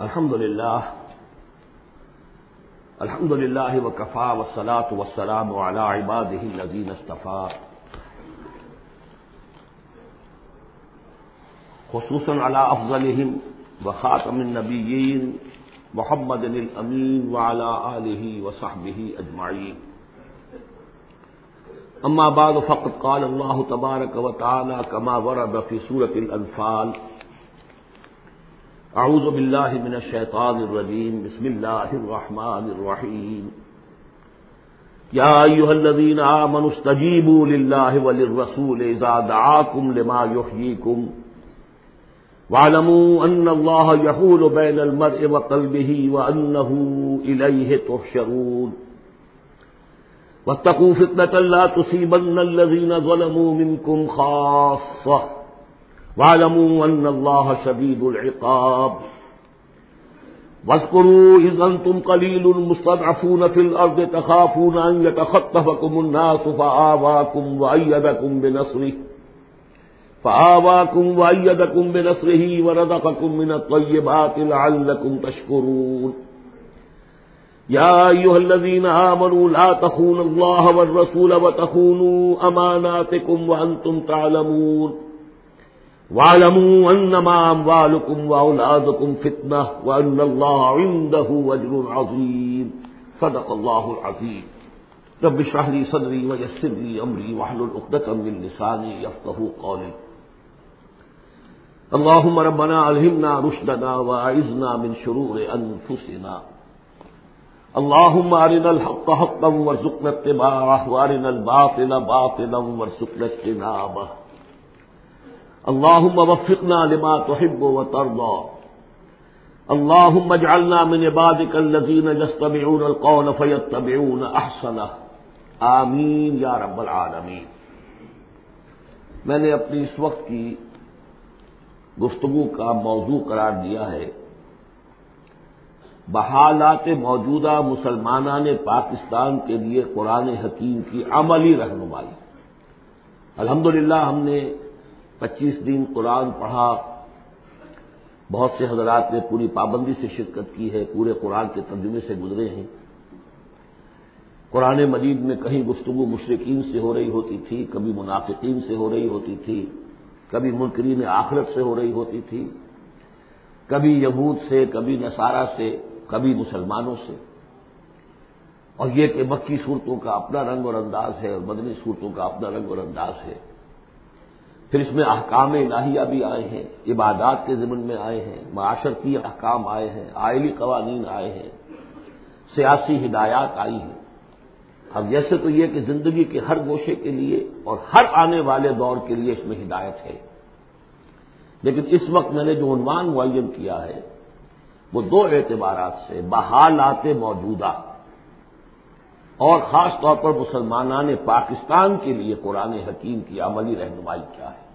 الحمد لله. الحمد لله وكفى والصلاة والسلام على عباده الذين اصطفى. خصوصا على أفضلهم وخاتم النبيين محمد الأمين وعلى آله وصحبه أجمعين. أما بعد، فقد قال الله تبارك وتعالى كما ورد في سورة الأنفال اعوذ باللہ من الشیطان الرجیم، بسم اللہ الرحمن الرحیم۔ یا ایوہ الذین آمنوا استجیبوا للہ وللرسول اذا دعاکم لما یحییکم۔ وعلموا ان اللہ یحول بین المرء وقلبه وانه الیہ تحشرون۔ واتقوا فتنة لا تصيبن الذين ظلموا منكم خاصة واعلموا ان الله شديد العقاب. واذكروا اذ انتم قليل مستضعفون في الارض تخافون ان يتخطفكم الناس فآواكم وأيدكم بنصره. فآواكم وأيدكم بنصره ورزقكم من الطيبات لعلكم تشكرون. يا أيها الذين آمنوا لا تخونوا الله والرسول وتخونوا أماناتكم وأنتم تعلمون. وَاعْلَمُوا أَنَّمَا أَمْوَالُكُمْ وَأَوْلَادُكُمْ فِتْنَةٌ وَأَنَّ اللَّهَ عِندَهُ أَجْرٌ عَظِيمٌ. صدق الله العظيم. رب اشرح لي صدري ويسر لي أمري واحلل عقدة من لساني يفقهوا قولي. اللهم ربنا ألهمنا رشدنا وأعذنا من شرور أنفسنا اللهم أرنا الحق حقا وارزقنا اتباعه وأرنا الباطل باطلا وارزقنا اجتنابه. اللهم وفقنا لما تحب وترضى اللهم اجعلنا من عبادك الذين يستمعون القول فيتبعون احسنه آمین یا رب العالمین. میں نے اپنی اس وقت کی گفتگو کا موضوع قرار دیا ہے. بحالات موجودہ مسلمانان پاکستان کے لیے قرآن حکیم کی عملی رہنمائی. الحمدللہ ہم نے پچیس دن قرآن پڑھا، بہت سے حضرات نے پوری پابندی سے شرکت کی ہے، پورے قرآن کے ترجمے سے گزرے ہیں۔ قرآن مجید میں کہیں گفتگو مشرقین سے ہو رہی ہوتی تھی، کبھی منافقین سے ہو رہی ہوتی تھی، کبھی منکرین آخرت سے ہو رہی ہوتی تھی، کبھی یہود سے، کبھی نصارہ سے، کبھی مسلمانوں سے۔ اور یہ کہ مکی صورتوں کا اپنا رنگ اور انداز ہے اور مدنی صورتوں کا اپنا رنگ اور انداز ہے۔ پھر اس میں احکام الہیہ بھی آئے ہیں، عبادات کے ضمن میں آئے ہیں، معاشرتی احکام آئے ہیں آئلی قوانین آئے ہیں، سیاسی ہدایات آئی ہیں۔ اب جیسے تو یہ کہ زندگی کے ہر گوشے کے لیے اور ہر آنے والے دور کے لیے اس میں ہدایت ہے۔ لیکن اس وقت میں نے جو عنوان معین کیا ہے، وہ دو اعتبارات سے بحالات موجودہ اور خاص طور پر مسلمانان پاکستان کے لیے قرآن حکیم کی عملی رہنمائی کیا ہے۔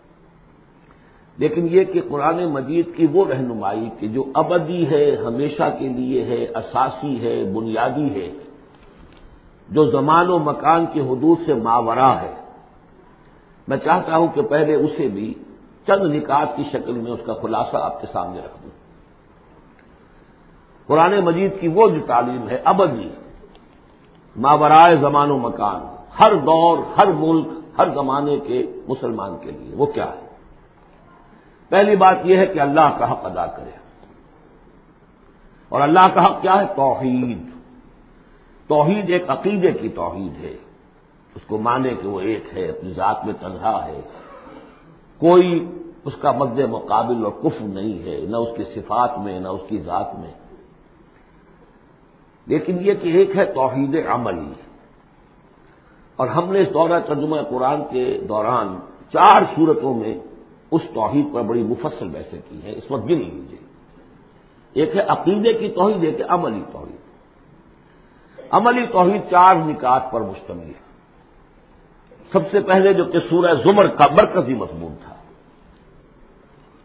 لیکن یہ کہ قرآن مجید کی وہ رہنمائی کہ جو ابدی ہے، ہمیشہ کے لیے ہے، اساسی ہے، بنیادی ہے، جو زمان و مکان کی حدود سے ماورا ہے۔ میں چاہتا ہوں کہ پہلے اسے بھی چند نکات کی شکل میں اس کا خلاصہ آپ کے سامنے رکھ دوں۔ قرآن مجید کی وہ جو تعلیم ہے، ابدی ماورائے زمان و مکان، ہر دور، ہر ملک، ہر زمانے کے مسلمان کے لیے، وہ کیا ہے؟ پہلی بات یہ ہے کہ اللہ کا حق ادا کرے۔ اور اللہ کا حق کیا ہے؟ توحید۔ توحید ایک عقیدے کی توحید ہے۔ اس کو مانے کہ وہ ایک ہے، اپنی ذات میں تنہا ہے۔ کوئی اس کا مد مقابل اور کف نہیں ہے، نہ اس کی صفات میں، نہ اس کی ذات میں۔ لیکن یہ کہ ایک ہے توحید عملی اور ہم نے اس دورہ ترجمہ قرآن کے دوران چار صورتوں میں اس توحید پر بڑی مفصل بحثیں کی ہیں اس وقت گن لیجیے ایک ہے عقیدے کی توحید، ایک ہے عملی توحید۔ عملی توحید چار نکات پر مشتمل ہے۔ سب سے پہلے جو کہ سورہ زمر کا مرکزی مضمون تھا۔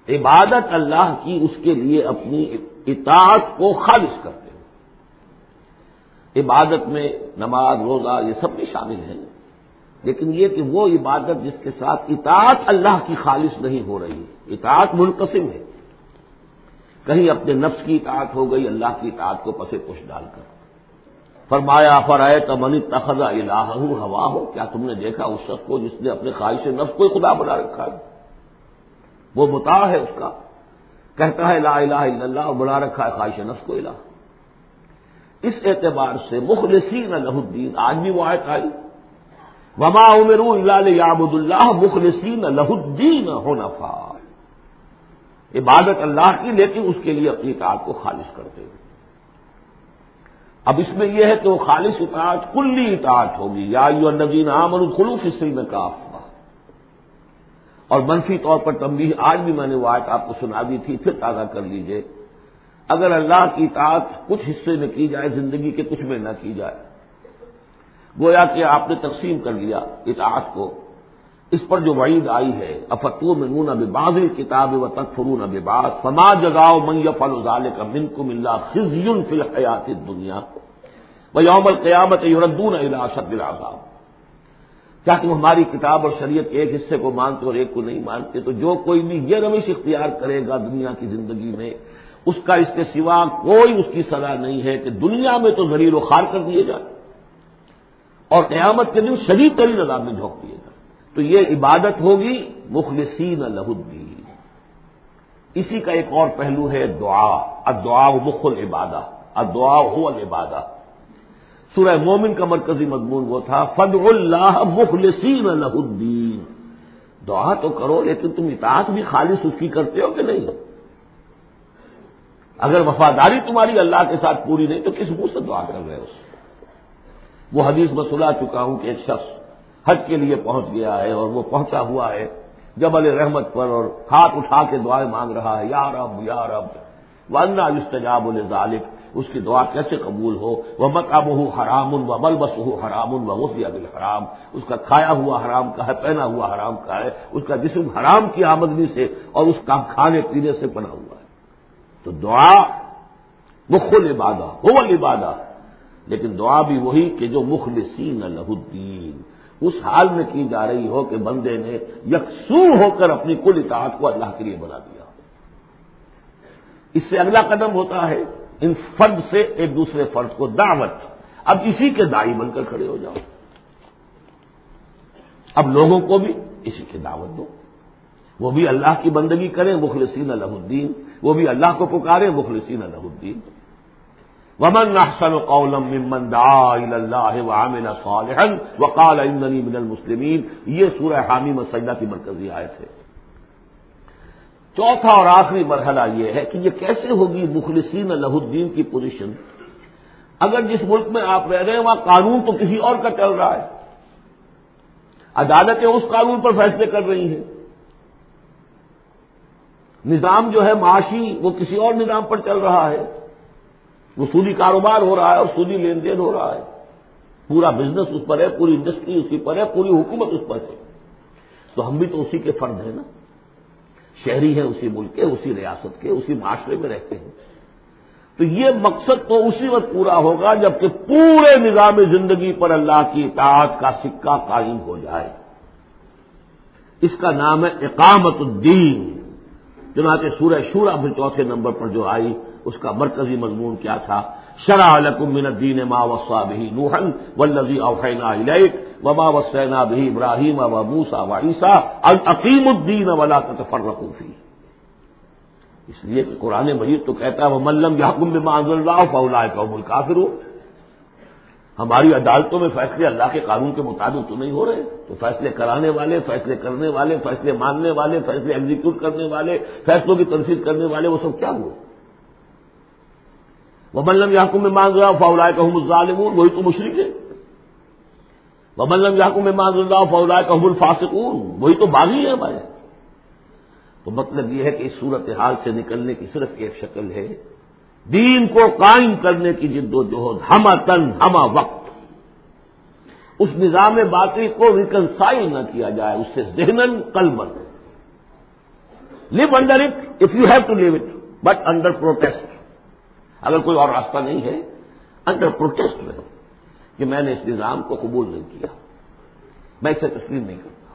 عبادت اللہ کی اس کے لیے اپنی اطاعت کو خالص کرتے عبادت میں نماز، روزہ، یہ سب بھی شامل ہیں۔ لیکن یہ کہ وہ عبادت جس کے ساتھ اطاعت اللہ کی خالص نہیں ہو رہی، اطاعت منقسم ہے۔ کہیں اپنے نفس کی اطاعت ہو گئی، اللہ کی اطاعت کو پسے پش ڈال کر۔ فرمایا فرائے تمنی تخذا الہ ہوا ہو کیا تم نے دیکھا اس شخص کو جس نے اپنے خواہش نفس کو خدا بنا رکھا ہے؟ وہ متا ہے اس کا۔ کہتا ہے، لا الہ الا اللہ بنا رکھا ہے خواہش نفس کو الہ۔ اس اعتبار سے مخلصین الہ الدین، آج بھی وہ آیت آئی۔ وما عمر اللہ یابد اللہ مخلصین الہ الدین ہونفا عبادت اللہ کی، لیکن اس کے لیے اپنی اطاعت کو خالص کرتے ہوئے اب اس میں یہ ہے کہ وہ خالص اطاعت، کلی اطاعت ہوگی۔ یا یو النبین عامر خلوف اس میں کاف اور منفی طور پر تمبی آج بھی میں نے وہ آیت آپ کو سنا دی تھی، پھر تازہ کر لیجیے۔ اگر اللہ کی اطاعت کچھ حصے میں کی جائے، زندگی کے کچھ میں نہ کی جائے۔ گویا کہ آپ نے تقسیم کر لیا اطاعت کو۔ اس پر جو وعید آئی ہے افتو میں نون اب بازل کتاب و تک فرون اب باز فما جگاؤ من یفل ازالے کا من کو ملا خزیون فی الحیات دنیا وہ یوم القیامت یوردون الاشد العذاب۔ کیا تم ہماری کتاب اور شریعت کے ایک حصے کو مانتے اور ایک کو نہیں مانتے؟ تو جو کوئی بھی یہ روش اختیار کرے گا دنیا کی زندگی میں اس کا اس کے سوا کوئی اس کی سزا نہیں ہے کہ دنیا میں تو ذریع و خار کر دیے جائے اور قیامت کے دن شدید ترین عذاب میں جھونک دیے جائے تو یہ عبادت ہوگی، مخلصین الدین۔ اسی کا ایک اور پہلو ہے دعا۔ ادعا مخل عبادہ ادعا ہو العبادہ۔ سورہ مومن کا مرکزی مضمون وہ تھا فد اللہ مخلصین الدین دعا تو کرو، لیکن تم اطاعت بھی خالص اس کی کرتے ہو کہ نہیں؟ اگر وفاداری تمہاری اللہ کے ساتھ پوری نہیں تو کس منہ سے دعا کر رہے ہو؟ وہ حدیث میں سلا چکا ہوں کہ ایک شخص حج کے لیے پہنچ گیا ہے اور وہ پہنچا ہوا ہے جبل رحمت پر اور ہاتھ اٹھا کے دعائیں مانگ رہا ہے، یا رب یا رب ورنہ استجاب ذالک اس کی دعا کیسے قبول ہو؟ وہ مت ہو حرام و مل بس ہو حرام و حرام اس کا کھایا ہوا حرام کا ہے، پہنا ہوا حرام کا ہے، اس کا جسم حرام کی آمدنی سے اور اس کا کھانے پینے سے بنا ہوا ہے۔ تو دعا مخل عبادہ ہو عبادہ لیکن دعا بھی وہی کہ جو مخلصین الہ الدین۔ اس حال میں کی جا رہی ہو کہ بندے نے یکسو ہو کر اپنی کل اطاعت کو اللہ کے لیے بنا دیا۔ اس سے اگلا قدم ہوتا ہے ان فرد سے ایک دوسرے فرد کو دعوت۔ اب اسی کے دائی بن کر کھڑے ہو جاؤ۔ اب لوگوں کو بھی اسی کی دعوت دو۔ وہ بھی اللہ کی بندگی کریں، مخلصین الہ الدین۔ وہ بھی اللہ کو پکارے مخلصین الہ الدین۔ ومن احسن قولا ممن دعا الى الله وعمل صالحا وقال انني من المسلمين۔ یہ سورہ حامی مسجدہ کی مرکزی آیت ہے۔ چوتھا اور آخری مرحلہ یہ ہے کہ یہ کیسے ہوگی مخلصین الہ الدین کی پوزیشن اگر جس ملک میں آپ رہ رہے ہیں وہاں قانون تو کسی اور کا چل رہا ہے۔ عدالتیں اس قانون پر فیصلے کر رہی ہیں۔ نظام جو ہے معاشی، وہ کسی اور نظام پر چل رہا ہے۔ وہ سودی کاروبار ہو رہا ہے اور سودی لین دین ہو رہا ہے۔ پورا بزنس اس پر ہے، پوری انڈسٹری اسی پر ہے، پوری حکومت اس پر ہے۔ تو ہم بھی تو اسی کے فرد ہیں نا۔ شہری ہیں اسی ملک کے، اسی ریاست کے، اسی معاشرے میں رہتے ہیں۔ تو یہ مقصد تو اسی وقت پورا ہوگا جبکہ پورے نظام زندگی پر اللہ کی اطاعت کا سکہ قائم ہو جائے۔ اس کا نام ہے اقامت الدین۔ چنانچہ سورہ شورا بھی چوتھے نمبر پر جو آئی، اس کا مرکزی مضمون کیا تھا؟ شرح من الدین ما وسا بھی نوہن ولزی اوفینا الیک وما وسینا بھی ابراہیم و موسا و عیسا العقیم الدین ولا تفرقوفی اس لیے کہ قرآن مجید تو کہتا ہے وہ ملم یحکم بما اللہ فولا قوم الکافر ہماری عدالتوں میں فیصلے اللہ کے قانون کے مطابق تو نہیں ہو رہے۔ تو فیصلے کرانے والے، فیصلے کرنے والے، فیصلے ماننے والے، فیصلے ایگزیکیوٹ کرنے والے، فیصلوں کی تنفیذ کرنے والے، وہ سب کیا ہوئے وہ ملم یاقوم میں مانگ رہا فولا کہ ظالم وہی تو مشرق ہے وہ ملم یاقوم میں مانگ رہا فولا کہ الفاسقون۔ وہی تو باغی ہے ہمارے۔ تو مطلب یہ ہے کہ اس صورت حال سے نکلنے کی صرف ایک شکل ہے۔ دین کو قائم کرنے کی جد و جہد ہما تن ہما وقت۔ اس نظام باقی کو ریکنسائل نہ کیا جائے، اس سے ذہن قلبن leave under it if you have to leave it but under protest اگر کوئی اور راستہ نہیں ہے انڈر پروٹیسٹ میں، کہ میں نے اس نظام کو قبول نہیں کیا۔ میں اسے تسلیم نہیں کرتا۔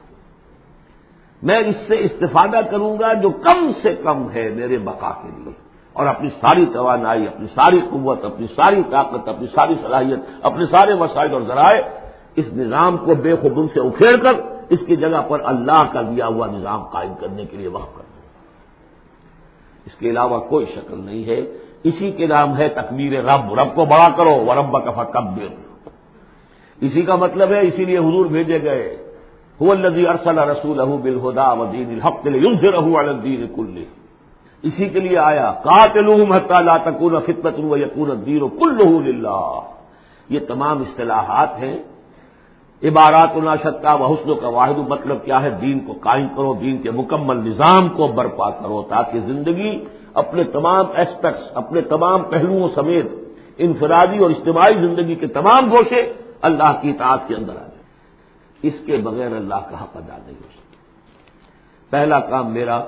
میں اس سے استفادہ کروں گا جو کم سے کم ہے میرے بقا کے لیے۔ اور اپنی ساری توانائی، اپنی ساری قوت، اپنی ساری طاقت، اپنی ساری صلاحیت، اپنے سارے وسائل اور ذرائع اس نظام کو بے خبن سے اکھیڑ کر اس کی جگہ پر اللہ کا دیا ہوا نظام قائم کرنے کے لیے وقف کر اس کے علاوہ کوئی شکل نہیں ہے۔ اسی کے نام ہے تکبیر رب۔ رب کو بڑا کرو وہ رب کفا اسی کا مطلب ہے اسی لیے حضور بھیجے گئے الدی ارسل رسول بالہدا ودین الحق رہو الدین کل اسی کے لیے آیا لا تکون فطمت و یقون الدین کل یہ تمام اصطلاحات ہیں۔ عبارات الناشت و حسن کا واحد مطلب کیا ہے؟ دین کو قائم کرو، دین کے مکمل نظام کو برپا کرو تاکہ زندگی اپنے تمام اسپیکٹس اپنے تمام پہلوؤں سمیت انفرادی اور اجتماعی زندگی کے تمام گوشے اللہ کی اطاعت کے اندر آ جائے۔ اس کے بغیر اللہ کا حق ادا نہیں ہو سکتا۔ پہلا کام میرا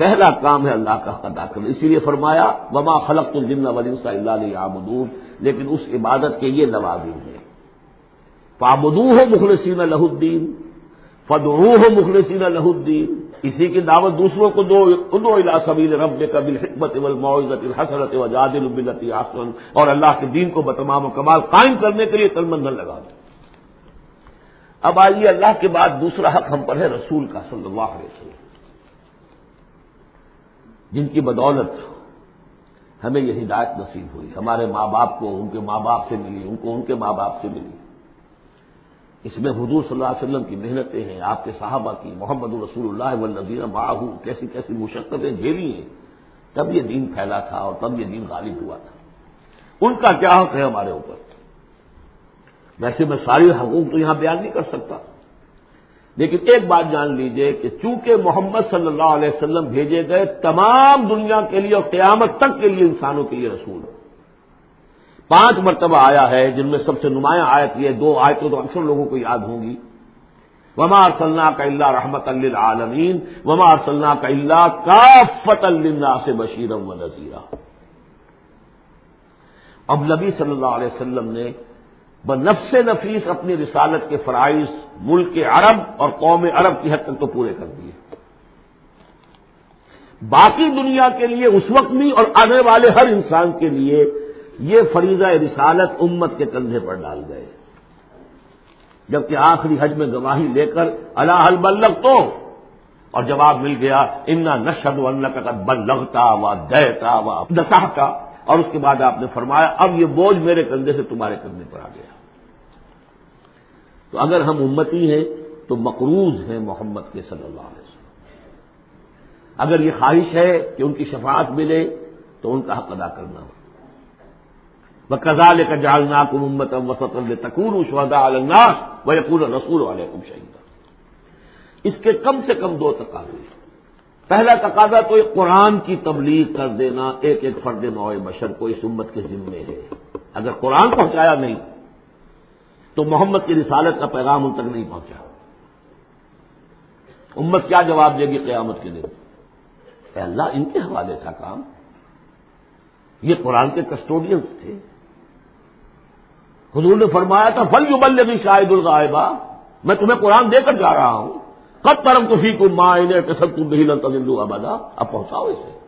پہلا کام ہے اللہ کا ادا کرنا۔ اسی لیے فرمایا، وما خلق الجن ولنسا اللہ علیہ لیکن اس عبادت کے یہ لوازم ہے پابدو ہو مخلصین لہ الدین فدو ہو مخلصین لہ الدین اسی کی دعوت دوسروں کو دو ادو الا سبیل رب قبل حکمت المعزت الحسرت وجاد البلت آسن اور اللہ کے دین کو بتمام و کمال قائم کرنے کے لیے تلمندن لگا دو۔ اب آئیے اللہ کے بعد دوسرا حق ہم پر ہے رسول کا صلی اللہ علیہ وسلم۔ جن کی بدولت ہمیں یہ ہدایت نصیب ہوئی، ہمارے ماں باپ کو، ان کے ماں باپ سے ملی، ان کو ان کے ماں باپ سے ملی۔ اس میں حضور صلی اللہ علیہ وسلم کی محنتیں ہیں، آپ کے صحابہ کی، محمد رسول اللہ والنظیر معاہو، کیسی کیسی مشقتیں جھیلی ہیں۔ تب یہ دین پھیلا تھا اور تب یہ دین غالب ہوا تھا۔ ان کا کیا حق ہے ہمارے اوپر؟ ویسے میں ساری حقوق تو یہاں بیان نہیں کر سکتا۔ لیکن ایک بات جان لیجیے کہ چونکہ محمد صلی اللہ علیہ وسلم بھیجے گئے تمام دنیا کے لیے اور قیامت تک کے لیے انسانوں کے لیے رسول ہے پانچ مرتبہ آیا ہے جن میں سب سے نمایاں آیت یہ دو آیتوں تو اکثر لوگوں کو یاد ہوں گی۔ وما ارسلنا کا اللہ رحمت عالمین وما ارسلنا کا اللہ کافت اللہ سے بشیرم و نذیرہ اب نبی صلی اللہ علیہ وسلم نے بنفس نفیس اپنی رسالت کے فرائض ملک کے عرب اور قوم عرب کی حد تک تو پورے کر دیے۔ باقی دنیا کے لیے اس وقت بھی اور آنے والے ہر انسان کے لیے یہ فریضہ رسالت امت کے کندھے پر ڈال گئے۔ جبکہ آخری حج میں گواہی لے کر اللہ البلغ تو اور جواب مل گیا، انا نشد ون کا بل لگتا و دیتا و دسا کا اور اس کے بعد آپ نے فرمایا، اب یہ بوجھ میرے کندھے سے تمہارے کندھے پر آ گیا۔ تو اگر ہم امتی ہیں، تو مقروض ہیں محمد کے صلی اللہ علیہ وسلم۔ اگر یہ خواہش ہے کہ ان کی شفاعت ملے، تو ان کا حق ادا کرنا۔ ہو وہ کزال کا جالنا کم امت وسط تکور شہدا الناس وہ یقور رسول والے کم شہید اس کے کم سے کم دو تقاضے پہلا تقاضا تو ایک قرآن کی تبلیغ کر دینا، ایک ایک فرد نوع بشر کو اس امت کے ذمے ہے۔ اگر قرآن پہنچایا نہیں، تو محمد کی رسالت کا پیغام ان تک نہیں پہنچا۔ امت کیا جواب دے گی قیامت کے دن؟ اے اللہ، ان کے حوالے تھا کام۔ یہ قرآن کے کسٹوڈینس تھے۔ حضور نے فرمایا تھا فل جو بل شاہد الغائبہ میں تمہیں قرآن دے کر جا رہا ہوں۔ کب ترم کسی کو ماں سب تم نہیں لگتا آبادا اب پہنچاؤ اسے۔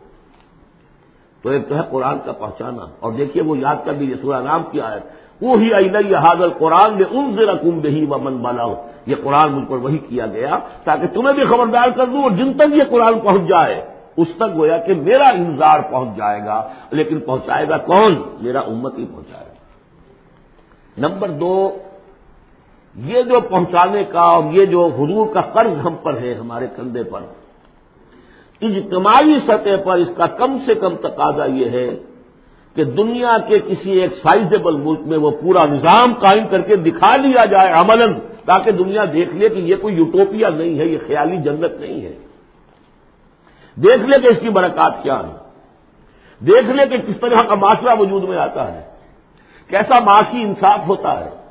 تو ایک تو ہے قرآن کا پہنچانا اور دیکھیے وہ یاد کر لیجیے سورہ نام کی آیت۔ وہ ہی علیہ حاضر قرآن میں ان سے رقم دہی و من بالا ہو یہ قرآن مجھ پر وہی کیا گیا تاکہ تمہیں بھی خبردار کر دوں اور جن تک یہ قرآن پہنچ جائے، اس تک گویا کہ میرا انتظار پہنچ جائے گا۔ لیکن پہنچائے گا کون؟ میرا امت ہی پہنچائے گا۔ نمبر دو یہ جو پہنچانے کا اور یہ جو حضور کا قرض ہم پر ہے ہمارے کندھے پر، اجتماعی سطح پر اس کا کم سے کم تقاضا یہ ہے کہ دنیا کے کسی ایک سائزیبل ملک میں وہ پورا نظام قائم کر کے دکھا لیا جائے عمل تاکہ دنیا دیکھ لے کہ یہ کوئی یوٹوپیا نہیں ہے، یہ خیالی جنت نہیں ہے۔ دیکھ لے کہ اس کی برکات کیا ہے۔ دیکھ لے کہ کس طرح کا معاشرہ وجود میں آتا ہے۔ کیسا معاشی انصاف ہوتا ہے۔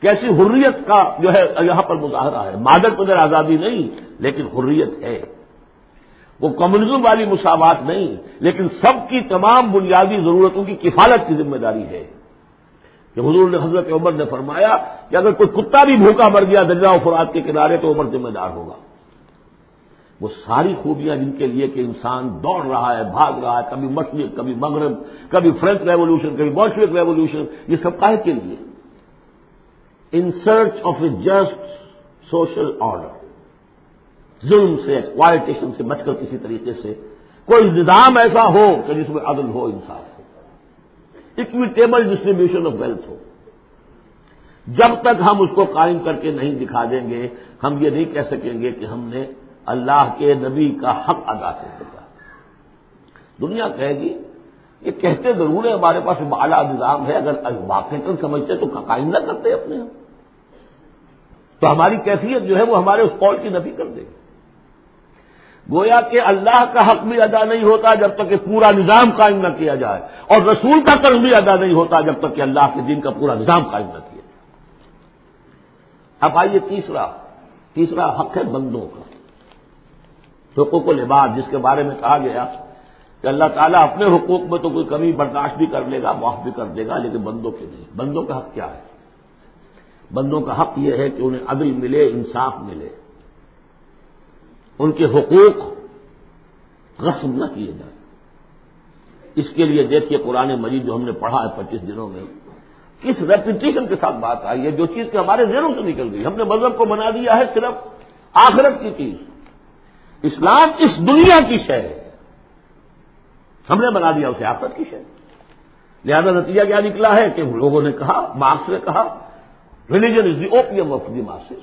کیسی حریت کا جو ہے یہاں پر مظاہرہ ہے؟ مادر پدر آزادی نہیں، لیکن حریت ہے۔ وہ کمیونزم والی مساوات نہیں، لیکن سب کی تمام بنیادی ضرورتوں کی کفالت کی ذمہ داری ہے۔ کہ حضور نے حضرت عمر نے فرمایا کہ اگر کوئی کتا بھی بھوکا مر گیا درجہ و فرات کے کنارے تو عمر ذمہ دار ہوگا۔ وہ ساری خوبیاں جن کے لیے کہ انسان دوڑ رہا ہے، بھاگ رہا ہے، کبھی مشرق، کبھی مغرب، کبھی فرینچ ریولیوشن، کبھی بولشوک ریولیوشن، یہ سب کاہے کے لیے۔ In search of a just social order ظلم سے ایکسپوائٹیشن سے بچ کر کسی طریقے سے کوئی نظام ایسا ہو کہ جس میں عدل ہو انسان ہو. اکویٹیبل ڈسٹریبیوشن آف ویلتھ ہو. جب تک ہم اس کو قائم کر کے نہیں دکھا دیں گے، ہم یہ نہیں کہہ سکیں گے کہ ہم نے اللہ کے نبی کا حق ادا کر دیا. دنیا کہے گی، یہ کہتے ضرور ہے ہمارے پاس اعلیٰ نظام ہے، اگر واقع سمجھتے تو قائم نہ کرتے اپنے ہم. تو ہماری کیفیت جو ہے وہ ہمارے اس قول کی نفی کر دے گی۔ گویا کہ اللہ کا حق بھی ادا نہیں ہوتا جب تک کہ پورا نظام قائم نہ کیا جائے، اور رسول کا قرض بھی ادا نہیں ہوتا جب تک کہ اللہ کے دین کا پورا نظام قائم نہ کیا جائے۔ اب آئیے تیسرا تیسرا حق ہے بندوں کا۔ حقوق و لباس، جس کے بارے میں کہا گیا کہ اللہ تعالیٰ اپنے حقوق میں تو کوئی کمی برداشت بھی کر لے گا، معاف بھی کر دے گا، لیکن بندوں کے نہیں۔ بندوں کا حق کیا ہے؟ بندوں کا حق یہ ہے کہ انہیں عدل ملے، انصاف ملے۔ ان کے حقوق رسم نہ کیے جائیں۔ اس کے لیے دیکھیے قرآن مجید جو ہم نے پڑھا ہے پچیس دنوں میں۔ کس ریپیٹیشن کے ساتھ بات آئی ہے؟ جو چیز کہ ہمارے ذہنوں سے نکل گئی۔ ہم نے مذہب کو بنا دیا ہے صرف آخرت کی چیز۔ اسلام اس دنیا کی شے ہے۔ ہم نے بنا دیا اسے آفت کی شے۔ لہذا نتیجہ کیا نکلا ہے کہ لوگوں نے کہا مارکس نے کہا religion is the opium of the masses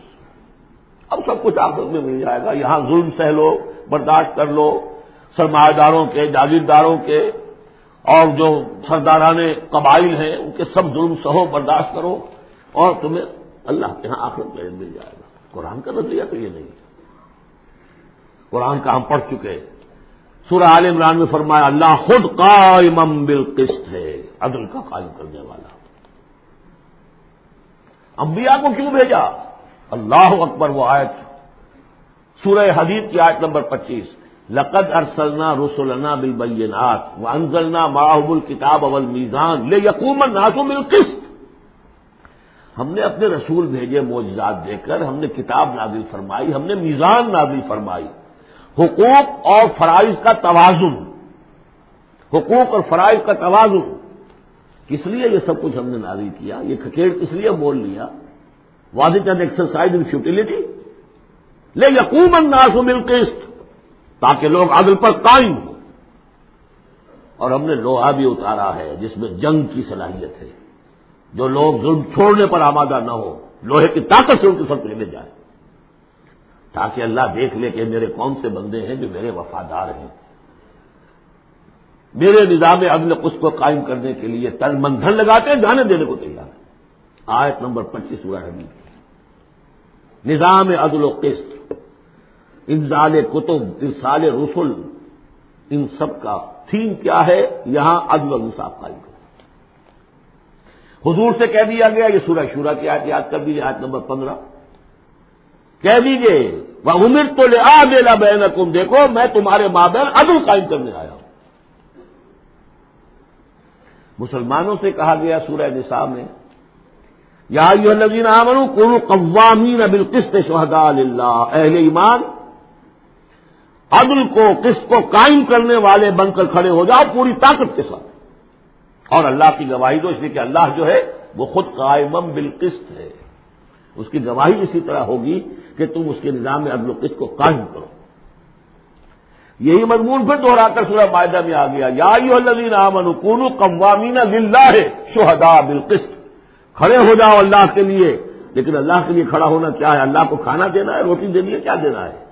اب سب کچھ آفت میں مل جائے گا. یہاں ظلم سہ لو، برداشت کر لو سرمایہ داروں کے، جاگیرداروں کے، اور جو سرداران قبائل ہیں، ان کے سب ظلم سہو برداشت کرو، اور تمہیں اللہ کے یہاں آخرت میں مل جائے گا. قرآن کا نظریہ تو یہ نہیں قرآن کا ہم پڑھ چکے سورہ عال عمران میں فرمایا، اللہ خود قائم بالقسط ہے، عدل کا قائم کرنے والا. انبیاء کو کیوں بھیجا؟ اللہ اکبر وہ آیت سورہ حدیب کی آیت نمبر پچیس۔ لقد ارسلنا رسولنا بالبینات وانزلنا معهم الكتاب والمیزان ليقوم الناس بالقسط۔ ہم نے اپنے رسول بھیجے معجزات دے کر، ہم نے کتاب نازل فرمائی، ہم نے میزان نازل فرمائی۔ حقوق اور فرائض کا توازن۔ حقوق اور فرائض کا توازن۔ کس لیے یہ سب کچھ ہم نے نازل کیا؟ یہ کھکیڑ کس لیے بول لیا؟ واضح چند ایکسرسائز ان فیوٹیلٹی لے یقوم انداز و قسط تاکہ لوگ عدل پر قائم ہوں۔ اور ہم نے لوہا بھی اتارا ہے، جس میں جنگ کی صلاحیت ہے۔ جو لوگ ظلم چھوڑنے پر آمادہ نہ ہو لوہے کی طاقت سے ان کے سب لے جائے۔ تاکہ اللہ دیکھ لے کہ میرے کون سے بندے ہیں جو میرے وفادار ہیں۔ میرے نظام عدل اس کو قائم کرنے کے لیے تن مندھن لگاتے ہیں جانے دینے کو تیار ہے آیت نمبر پچیس ہوا ہے۔ نظام عدل و قسط، انزال کتب، ارسال رسول ان سب کا تھیم کیا ہے؟ یہاں عدل و انصاف قائم کرو۔ حضور سے کہہ دیا گیا، یہ سورہ شورا کی آیت یاد کر دیجیے آیت نمبر پندرہ۔ کہہ دیجیے وہ امر تو لے آ دے لا بین دیکھو میں تمہارے ماں بہن عدل قائم کرنے آیا ہوں۔ مسلمانوں سے کہا گیا سورہ نساء میں، یا الذین آمنوا کونوا قوامین بالقسط شہداء للہ، اہل ایمان، عدل کو، قسط کو قائم کرنے والے بن کر کھڑے ہو جاؤ پوری طاقت کے ساتھ۔ اور اللہ کی گواہی دو، اس لیے کہ اللہ جو ہے، وہ خود قائم بالقسط ہے۔ اس کی گواہی اسی طرح ہوگی کہ تم اس کے نظام میں عدل و قسط کو قائم کرو۔ یہی مضمون پھر دوہرا کر سورہ معاہدہ میں آ گیا۔ یا الذین آمنوا کونوا قوامین للہ شہداء بالقسط۔ کھڑے ہو جاؤ اللہ کے لیے۔ لیکن اللہ کے لیے کھڑا ہونا کیا ہے؟ اللہ کو کھانا دینا ہے؟ روٹی دینی ہے کیا دینا ہے؟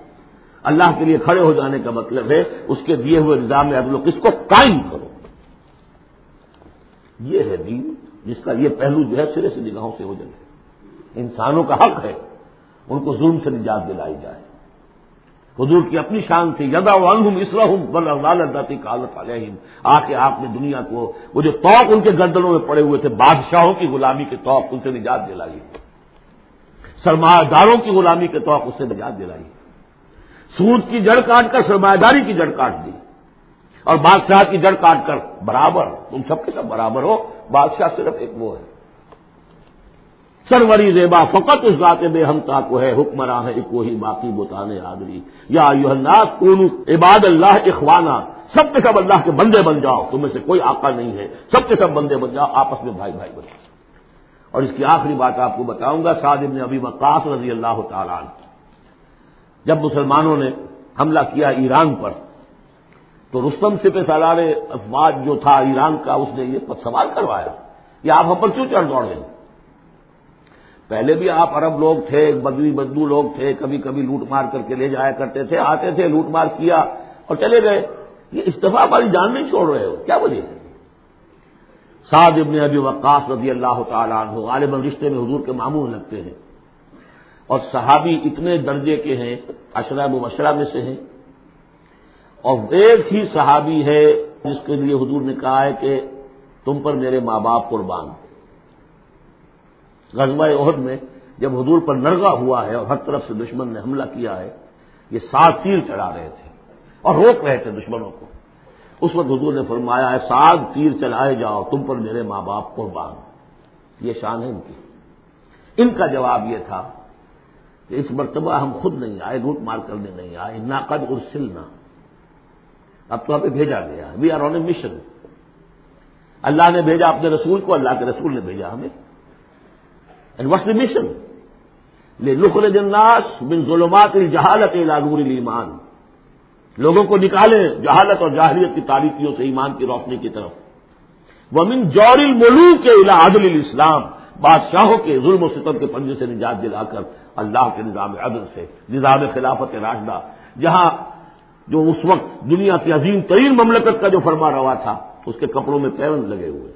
اللہ کے لیے کھڑے ہو جانے کا مطلب ہے اس کے دیے ہوئے نظام میں لوگ اس کو قائم کرو۔ یہ ہے دین جس کا یہ پہلو جو ہے سرے سے نگاہوں سے ہو جائے انسانوں کا حق ہے ان کو ظلم سے نجات دلائی جائے۔ حضور کی اپنی شان تھی یدا عنہم اسلحم بل ذاتی کالت علیہم۔ آ کے آپ نے دنیا کو، وہ جو توق ان کے گردنوں میں پڑے ہوئے تھے، بادشاہوں کی غلامی کے توق ان سے نجات دلائی۔ سرمایہ داروں کی غلامی کے توق اس سے نجات دلائی۔ سود کی جڑ کاٹ کر سرمایہ داری کی جڑ کاٹ دی۔ اور بادشاہ کی جڑ کاٹ کر، برابر، تم سب کے سب برابر ہو، بادشاہ صرف ایک وہ ہے۔ سروری زیبا فقط اس ذات بے ہمتا کو ہے، حکمراں ہے اکو ہی باقی بتانے آدری یا یو الناس کون عباد اللہ اخوانہ سب کے سب اللہ کے بندے بن جاؤ، تمہیں سے کوئی آقا نہیں ہے۔ سب کے سب بندے بن جاؤ، آپس میں بھائی بھائی بن جاؤ اور اس کی آخری بات آپ کو بتاؤں گا، سعد ابن ابھی وقاص رضی اللہ تعالیٰ جب مسلمانوں نے حملہ کیا ایران پر، تو رستم سے سالار افواج جو تھا ایران کا، اس نے یہ سوال کروایا کہ آپ ہم پر کیوں چڑھ دوڑ گئے؟ پہلے بھی آپ عرب لوگ تھے بدوی بدو لوگ تھے، کبھی کبھی لوٹ مار کر کے لے جایا کرتے تھے، آتے تھے، لوٹ مار کیا اور چلے گئے۔ یہ استفا والی جان نہیں چھوڑ رہے ہو، کیا وجہ ہے؟ سعد ابن ابی وقاص رضی اللہ تعالیٰ عنہ غالباً رشتے میں حضور کے معمول لگتے ہیں اور صحابی اتنے درجے کے ہیں اشرا مشرہ میں سے ہیں۔ اور ایک ہی صحابی ہے جس کے لیے حضور نے کہا ہے کہ تم پر میرے ماں باپ قربان۔ غزوہ عہد میں جب حضور پر نرگا ہوا ہے اور ہر طرف سے دشمن نے حملہ کیا ہے، یہ سات تیر چڑھا رہے تھے اور روک رہے تھے دشمنوں کو۔ اس وقت حضور نے فرمایا ہے، سات تیر چلائے جاؤ، تم پر میرے ماں باپ قربان۔ یہ شان ہے ان کی۔ ان کا جواب یہ تھا کہ اس مرتبہ ہم خود نہیں آئے، لوٹ مار کرنے نہیں آئے۔ ناقد ارسلنا۔ اب تو ہمیں بھیجا گیا۔ We are on a mission اللہ نے بھیجا، اپنے رسول کو اللہ کے رسول نے بھیجا ہمیں۔ اینڈ واٹس دا مشن لے جناس بن ظلمات الجہالت نور ایمان لوگوں کو نکالیں جہالت اور جاہلیت کی تاریخیوں سے ایمان کی روشنی کی طرف۔ ومن جور الملوک کے عادل الاسلام بادشاہوں کے ظلم و ستم کے پنجے سے نجات دلا کر اللہ کے نظام عدل سے، نظام خلافت راشدہ، جہاں جو اس وقت دنیا کی عظیم ترین مملکت کا جو فرما روا تھا، اس کے کپڑوں میں پیون لگے ہوئے تھے۔